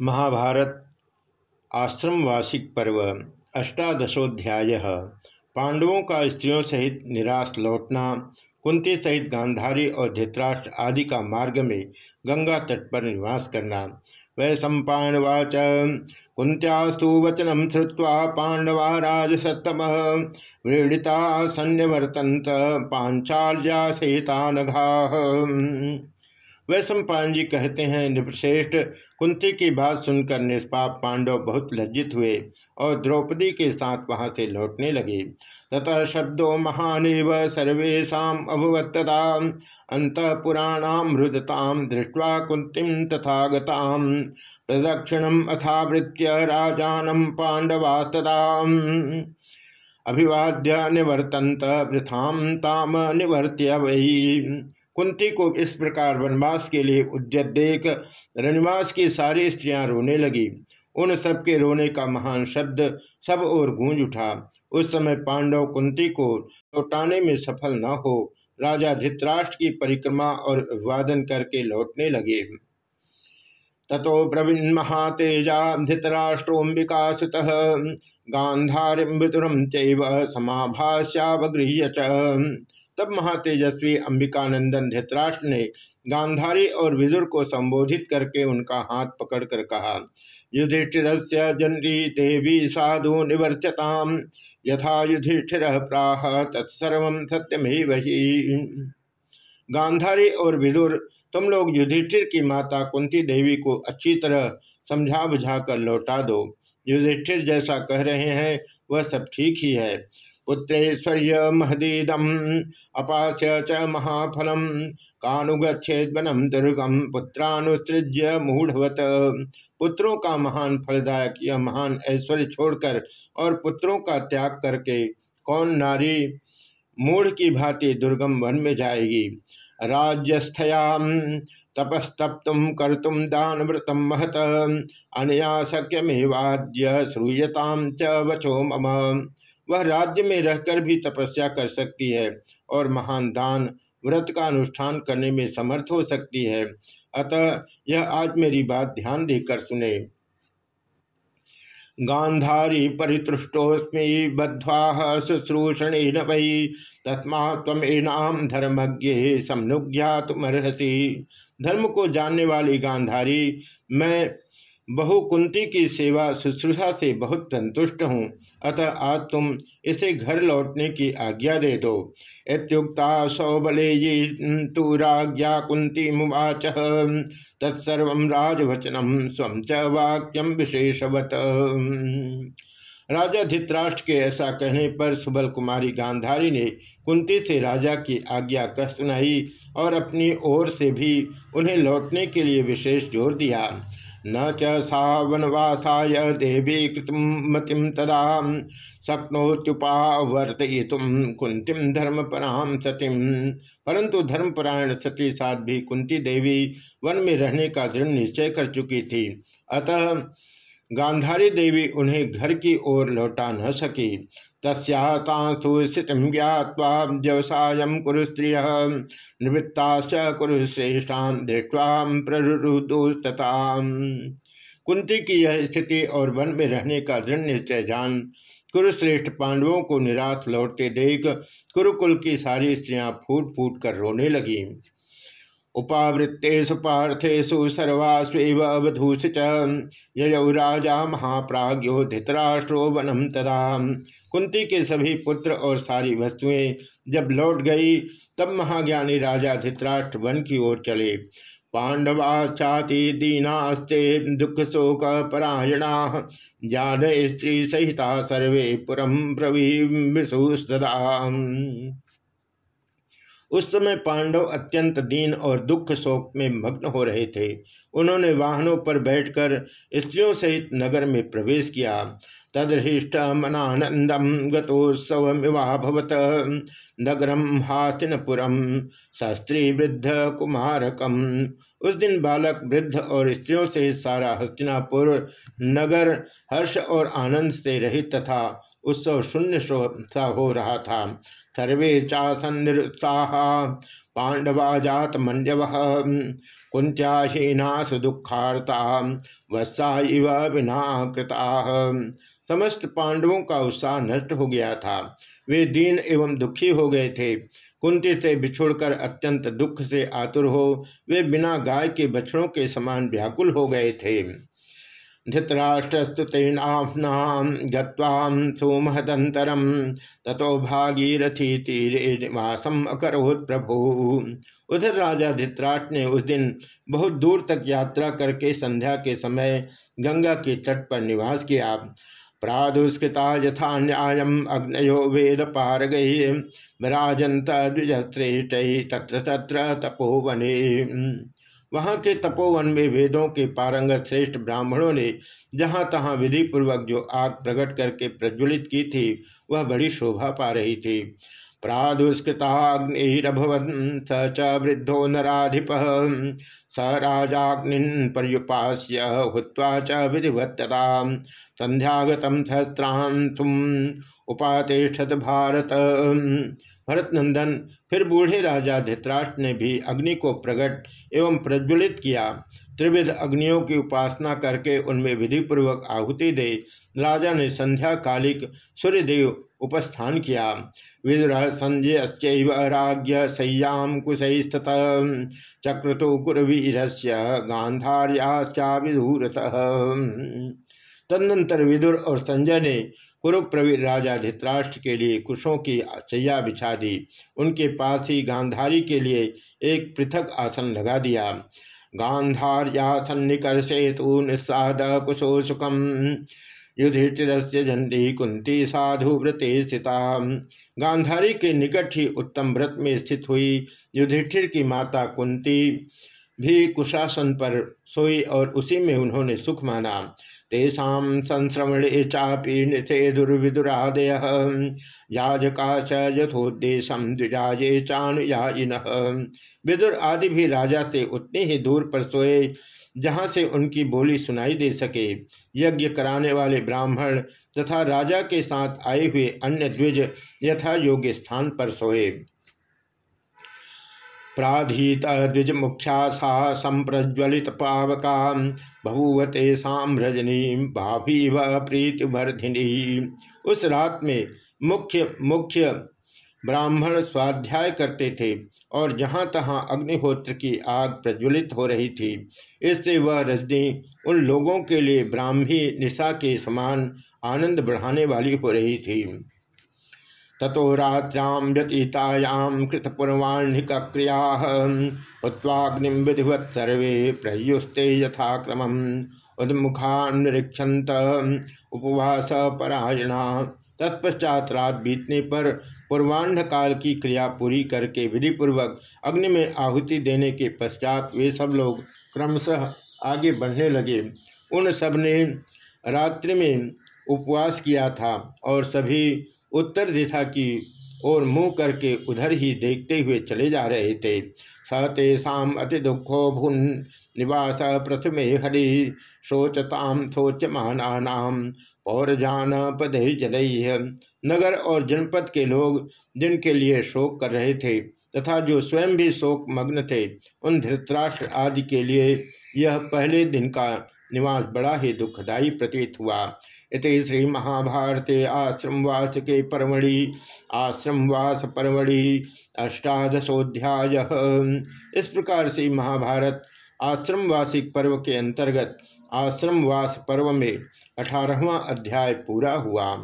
महाभारत, आश्रमवासिक पर्व, अष्टादशोध्याय। पांडवों का स्त्रियों सहित निराश लौटना, कुंती सहित गांधारी और धृतराष्ट्र आदि का मार्ग में गंगा तट पर निवास करना। वै सम्पावाच कुंत्यास्तु वचनम श्रुवा पांडवा राजसतम व्रीड़िता सन्यवर्तंत पांचाल्या सहिता नघा वैश्वपायन जी कहते हैं निपश्रेष्ठ कुंती की बात सुनकर निष्पाप पांडव बहुत लज्जित हुए और द्रौपदी के साथ वहाँ से लौटने लगे। तथा शब्दों महानेव सर्वेशा अभवत्तदा अंत पुराणामृतताम दृष्ट्वा कुंतीम तथा गताम प्रदक्षिणम अथावृत्य राजानम पांडवा अभिवाद्य निवर्तंत वृथाम ताम निवर्त्य वही कुंती को इस प्रकार वनवास के लिए उज्जत देख रनिवास की सारी स्त्रियाँ रोने लगी। उन सबके रोने का महान शब्द सब और गूंज उठा। उस समय पांडव कुंती को लौटाने में सफल न हो, राजा धित्राष्ट्र की परिक्रमा और वादन करके लौटने लगे। ततो प्रवीण महातेजा धृतराष्ट्रोम्बिका सुत गांधारिम विदुरम चैव समाभाष्यावगृह्य तब महातेजस्वी अंबिकानंदन धृतराष्ट्र ने गांधारी और विदुर को संबोधित करके उनका हाथ पकड़कर कहा युधिष्ठिर जनरी देवी साधु निवर्त्यताम यथा युधिष्ठिर प्राह तत्सर्व सत्यमेव ही। गांधारी और विदुर, तुम लोग युधिष्ठिर की माता कुंती देवी को अच्छी तरह समझा बुझा कर लौटा दो। युधिष्ठिर जैसा कह रहे हैं, वह सब ठीक ही है। पुत्रेश्वर्य महदीदम, अपास्य च महाफलम। कानुगछेद वनम दुर्गम, पुत्रानुसृज्य मूढ़वत। पुत्रों का महान फलदायक यह महान ऐश्वर्य छोड़कर और पुत्रों का त्याग करके कौन नारी मूढ़ की भांति दुर्गम वन में जाएगी? राज्यस्थयाम तपस्तप्तुम कर्तुम दान व्रतम महत। अनया शक्यमेवाद्य श्रूयताम च वचो मम। वह राज्य में रहकर भी तपस्या कर सकती है और महान दान व्रत का अनुष्ठान करने में समर्थ हो सकती है। अतः यह आज मेरी बात ध्यान देकर सुने। गांधारी परितुष्टोस्मी बद्वा शुश्रूषण वही तस्मा तमेनाम धर्मज्ञ समनुज्ञा तुम धर्म को जानने वाली गांधारी, मैं बहु कुंती की सेवा शुश्रूषा से बहुत संतुष्ट हूँ। अतः आज तुम इसे घर लौटने की आज्ञा दे दो। इतुक्ता सौबले तू राजा कुंती मुवाच। तत्सर्व राजवचनम स्व च वाक्यम विशेषवत। राजा धित्राष्ट्र के ऐसा कहने पर सुबल कुमारी गांधारी ने कुंती से राजा की आज्ञा कह सुनाई और अपनी ओर से भी उन्हें लौटने के लिए विशेष ज़ोर दिया। न च सा देवी कृतमतिम तदा शक्नोत्युपावर्तयितुम कुंतीम धर्मपराम सतीम परंतु धर्मपरायण सती साध्वी कुंती देवी वन में रहने का दृढ़ निश्चय कर चुकी थी। अतः गांधारी देवी उन्हें घर की ओर लौटा न सकी। तस्तासु स्थित ज्ञावा व्यवसाय कुरु स्त्रिय, निवृत्ताश्च कुरु श्रेष्ठा दृष्टवा प्ररुदुस्तता कुंती की यह स्थिति और वन में रहने का दृढ़ निश्चय जान कुरुश्रेष्ठ पांडवों को निराश लौटते देख कुरुकुल की सारी स्त्रियाँ फूट फूट कर रोने लगी। उपावृत्तेषु पार्थेषु सर्वास्व अवधूष च ययौ राजा महाप्राज्यो धृतराष्ट्रो वनम तदा। कुंती के सभी पुत्र और सारी वस्तुएँ जब लौट गई, तब महाज्ञानी राजा धृतराष्ट्र वन की ओर चले। पांडवा चाति दीनास्ते दुख शोक परायणा जान स्त्री सहिता सर्वे पुरम प्रवीसुस्तदा उस समय पांडव अत्यंत दीन और दुख शोक में मग्न हो रहे थे। उन्होंने वाहनों पर बैठकर स्त्रियों सहित नगर में प्रवेश किया। तदृष्ट मनानंदम गतोत्सवमिवाभवत नगरम हाथिनपुरम शास्त्री वृद्ध कुमारकम उस दिन बालक, वृद्ध और स्त्रियों से सारा हस्तिनापुर नगर हर्ष और आनंद से रहित तथा उत्सव शून्य सा हो रहा था। सर्वे चासन निरुत्साह पांडवा जात मंडव कुंत्याहीना सुदुखार्ता वत्सा इव बिना कृता समस्त पांडवों का उत्साह नष्ट हो गया था। वे दीन एवं दुखी हो गए थे। कुंती से बिछुड़कर अत्यंत दुख से आतुर हो, वे बिना गाय के बछड़ों के समान व्याकुल हो गए थे। धृतराष्ट्रस्तुतेनाफ्ना गत्वाम सोमहदंतरम ततो भागीरथी तीरे निवासम अकरोत् प्रभु। उधर राजा धृतराष्ट्र ने उस दिन बहुत दूर तक यात्रा करके संध्या के समय गंगा के तट पर निवास किया। प्रादुष्कृता यथा न्याय अग्नयो वेद पारगै विराजंत द्विजश्रेष्ठ तत्र तत्र तपोवने। वहाँ के तपोवन में वेदों के पारंगत श्रेष्ठ ब्राह्मणों ने जहाँ तहाँ विधि पूर्वक जो आग प्रकट करके प्रज्वलित की थी, वह बड़ी शोभा पा रही थी। प्रादुष्कृताग्निरभवन स च वृद्धो नाधिप स राजाग्नि पर्युपास्य हुआ च विधिवत्तता संध्यागत सहस्रांतुम उपातिष्ठत भारत भरत नंदन फिर बूढ़े राजा धृतराष्ट्र ने भी अग्नि को प्रकट एवं प्रज्वलित किया। त्रिविध अग्नियों की उपासना करके उनमें विधिपूर्वक आहुति दे, राजा ने संध्या कालिक सूर्यदेव उपस्थान किया। विदुर संजय राज्य सय्याम कुशस्त चक्रतु कुरवीर गांधार्या विधूरत तदनंतर विदुर और संजय ने कुरुप्रवीर राजा धृतराष्ट्र के लिए कुशों की चैया बिछा दी। उनके पास ही गांधारी के लिए एक पृथक आसन लगा दिया। गांधार्यासन्निकर्षे तो निस्साद कुशो सुखम। युधिष्ठिर से झंडी कुंती साधु व्रते स्थिता। गांधारी के निकट ही उत्तम व्रत में स्थित हुई। युधिष्ठिर की माता कुंती भी कुशासन पर सोई और उसी में उन्होंने सुख माना। तेषा संश्रवणे चापी निथे दुर्विदुरादय। याजका च चानुयायिन। विदुर आदि भी राजा से उतने ही दूर पर सोए, जहाँ से उनकी बोली सुनाई दे सके। यज्ञ कराने वाले ब्राह्मण तथा राजा के साथ आए हुए अन्य द्विज यथा योग्य स्थान पर सोए। प्राधीत द्विज मुख्या सा संप्रज्वलित पावका बभूवते साम रजनी भाभी व प्रीतिवर्धिनी। उस रात में मुख्य मुख्य ब्राह्मण स्वाध्याय करते थे और जहाँ तहाँ अग्निहोत्र की आग प्रज्वलित हो रही थी, इससे वह रजनी उन लोगों के लिए ब्राह्मी निशा के समान आनंद बढ़ाने वाली हो रही थी। ततो रात्रां व्यतीतायां कृतपूर्वाण्हिक क्रिया उत्वाग्निम विधिवत सर्वे प्रयुस्ते यथाक्रमम्। उन्मुखान्निरीक्षत उपवास परायणा तत्पश्चात रात बीतने पर पूर्वाढ़ काल की क्रिया पूरी करके विधिपूर्वक अग्नि में आहुति देने के पश्चात वे सब लोग क्रमशः आगे बढ़ने लगे। उन सबने रात्रि में उपवास किया था और सभी उत्तर दिशा की और मुँह करके उधर ही देखते हुए चले जा रहे थे। सतेषाम अति दुखो भुन निवास प्रथमे हरि शोचताम शोचमानाम पौरजान पदय नगर और जनपद के लोग जिनके लिए शोक कर रहे थे तथा जो स्वयं भी शोक मग्न थे, उन धृतराष्ट्र आदि के लिए यह पहले दिन का निवास बड़ा ही दुखदायी प्रतीत हुआ। इति श्री महाभारते आश्रमवास के परमणि, आश्रमवास परमणि अष्टादशोध्याय इस प्रकार से महाभारत आश्रमवासिक पर्व के अंतर्गत आश्रमवास पर्व में अठारहवा अध्याय पूरा हुआ।